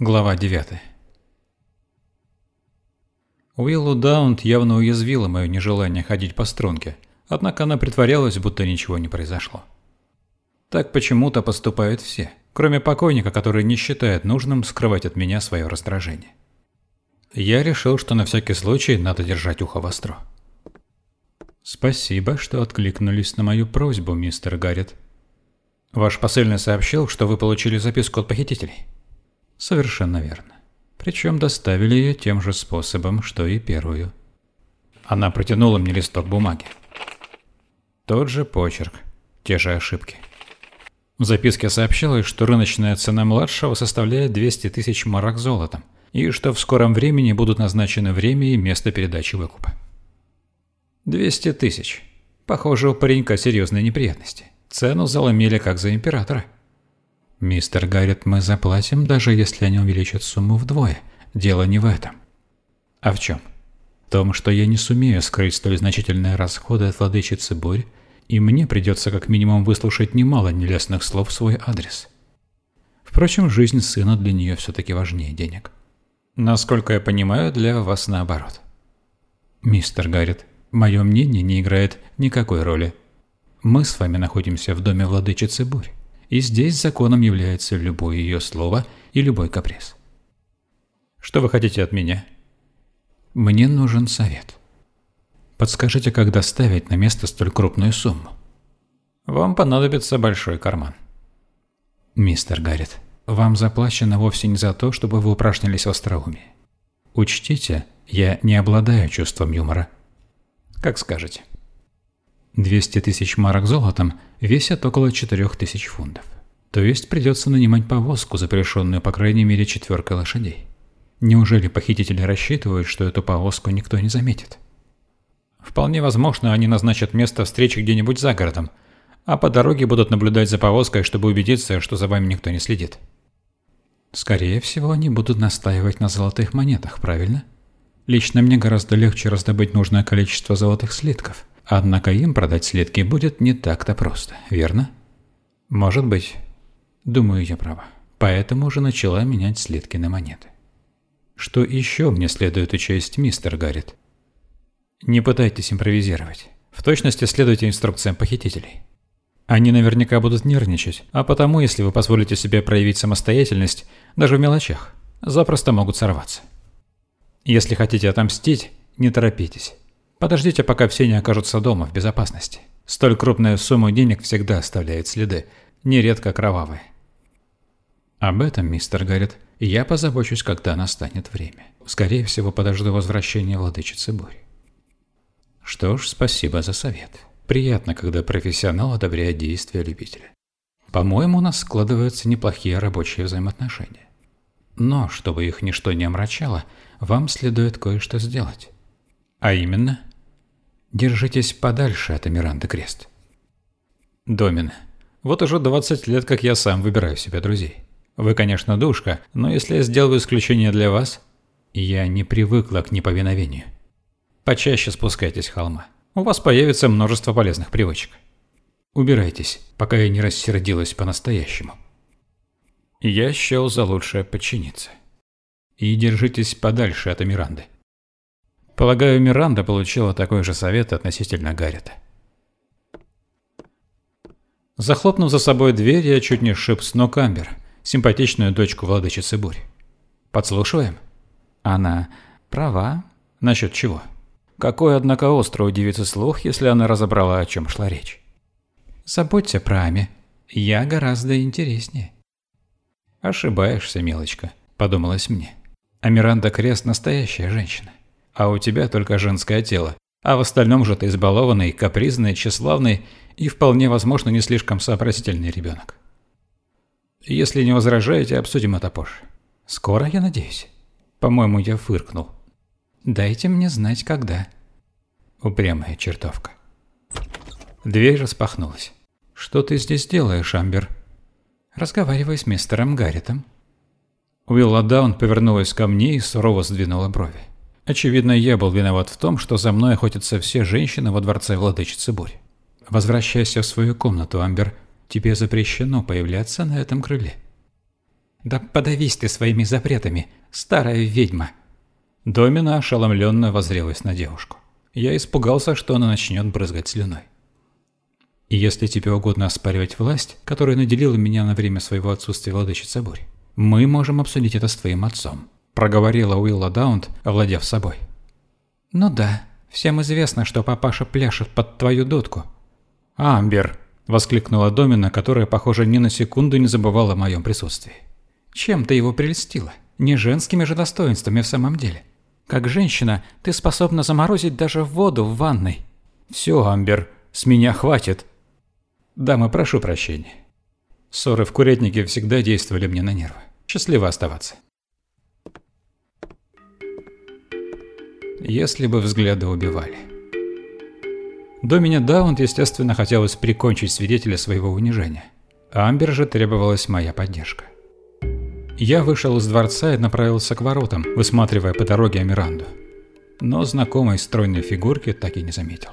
Глава 9 Уиллу Даунт явно уязвила мое нежелание ходить по струнке, однако она притворялась, будто ничего не произошло. Так почему-то поступают все, кроме покойника, который не считает нужным скрывать от меня свое раздражение. Я решил, что на всякий случай надо держать ухо востро. «Спасибо, что откликнулись на мою просьбу, мистер Гаррет. Ваш посыльный сообщил, что вы получили записку от похитителей?» Совершенно верно. Причем доставили ее тем же способом, что и первую. Она протянула мне листок бумаги. Тот же почерк, те же ошибки. В записке сообщалось, что рыночная цена младшего составляет 200 тысяч марок золотом, и что в скором времени будут назначены время и место передачи выкупа. 200 тысяч. Похоже, у паренька серьезные неприятности. Цену заломили как за императора. «Мистер Гаррет, мы заплатим, даже если они увеличат сумму вдвое. Дело не в этом». «А в чем?» «В том, что я не сумею скрыть столь значительные расходы от владычицы Бурь, и мне придется как минимум выслушать немало нелестных слов в свой адрес. Впрочем, жизнь сына для нее все-таки важнее денег». «Насколько я понимаю, для вас наоборот». «Мистер Гаррет, мое мнение не играет никакой роли. Мы с вами находимся в доме владычицы Бурь и здесь законом является любое ее слово и любой каприз. Что вы хотите от меня? Мне нужен совет. Подскажите, как доставить на место столь крупную сумму? Вам понадобится большой карман. Мистер Гаррет, вам заплачено вовсе не за то, чтобы вы упражнялись в остроумии. Учтите, я не обладаю чувством юмора. Как скажете. 200 тысяч марок золотом весят около 4 тысяч фунтов. То есть придется нанимать повозку, запряженную по крайней мере четверкой лошадей. Неужели похитители рассчитывают, что эту повозку никто не заметит? Вполне возможно, они назначат место встречи где-нибудь за городом, а по дороге будут наблюдать за повозкой, чтобы убедиться, что за вами никто не следит. Скорее всего, они будут настаивать на золотых монетах, правильно? Лично мне гораздо легче раздобыть нужное количество золотых слитков – Однако им продать слитки будет не так-то просто, верно? Может быть. Думаю, я права. Поэтому уже начала менять слитки на монеты. Что еще мне следует учесть, мистер Гаррет? Не пытайтесь импровизировать. В точности следуйте инструкциям похитителей. Они наверняка будут нервничать, а потому, если вы позволите себе проявить самостоятельность, даже в мелочах, запросто могут сорваться. Если хотите отомстить, не торопитесь. Подождите, пока все не окажутся дома в безопасности. Столь крупная сумма денег всегда оставляет следы, нередко кровавые. Об этом, мистер Гаррет, я позабочусь, когда настанет время. Скорее всего, подожду возвращения владычицы бури. Что ж, спасибо за совет. Приятно, когда профессионал одобряет действия любителя. По-моему, у нас складываются неплохие рабочие взаимоотношения. Но, чтобы их ничто не омрачало, вам следует кое-что сделать. А именно, держитесь подальше от Амиранды Крест. Домин, вот уже 20 лет, как я сам выбираю себе друзей. Вы, конечно, душка, но если я сделаю исключение для вас, я не привыкла к неповиновению. Почаще спускайтесь с холма. У вас появится множество полезных привычек. Убирайтесь, пока я не рассердилась по-настоящему. Я счел за лучшее подчиниться. И держитесь подальше от Амиранды. Полагаю, Миранда получила такой же совет относительно Гаррета. Захлопнув за собой дверь, я чуть не шип с ног Амбер, симпатичную дочку владычицы Бурь. Подслушиваем? Она права. Насчет чего? Какой, однако, остро удивится слух, если она разобрала, о чем шла речь. Забудьте про Ами. Я гораздо интереснее. Ошибаешься, мелочка, подумалось мне. А Миранда Крест настоящая женщина а у тебя только женское тело. А в остальном же ты избалованный, капризный, тщеславный и вполне возможно не слишком сообразительный ребенок. Если не возражаете, обсудим это позже. Скоро, я надеюсь. По-моему, я фыркнул. Дайте мне знать, когда. Упрямая чертовка. Дверь распахнулась. «Что ты здесь делаешь, Амбер?» «Разговариваю с мистером Гарритом». Уилла Даун повернулась ко мне и сурово сдвинула брови. Очевидно, я был виноват в том, что за мной охотятся все женщины во дворце владычицы Бурь. Возвращайся в свою комнату, Амбер. Тебе запрещено появляться на этом крыле. Да подавись ты своими запретами, старая ведьма. Домина ошеломленно возрелась на девушку. Я испугался, что она начнет брызгать слюной. И если тебе угодно оспаривать власть, которая наделила меня на время своего отсутствия владычица бурь, мы можем обсудить это с твоим отцом», – проговорила Уилла Даунт, овладев собой. «Ну да, всем известно, что папаша пляшет под твою дудку». «Амбер!» – воскликнула Домина, которая, похоже, ни на секунду не забывала о моем присутствии. «Чем ты его прельстила? Не женскими же достоинствами в самом деле. Как женщина, ты способна заморозить даже воду в ванной». «Все, Амбер, с меня хватит!» «Дамы, прошу прощения. Ссоры в курятнике всегда действовали мне на нервы. Счастливо оставаться. Если бы взгляды убивали. До меня Даунт, естественно, хотелось прикончить свидетеля своего унижения. Амбер же требовалась моя поддержка. Я вышел из дворца и направился к воротам, высматривая по дороге Амиранду. Но знакомой стройной фигурки так и не заметил.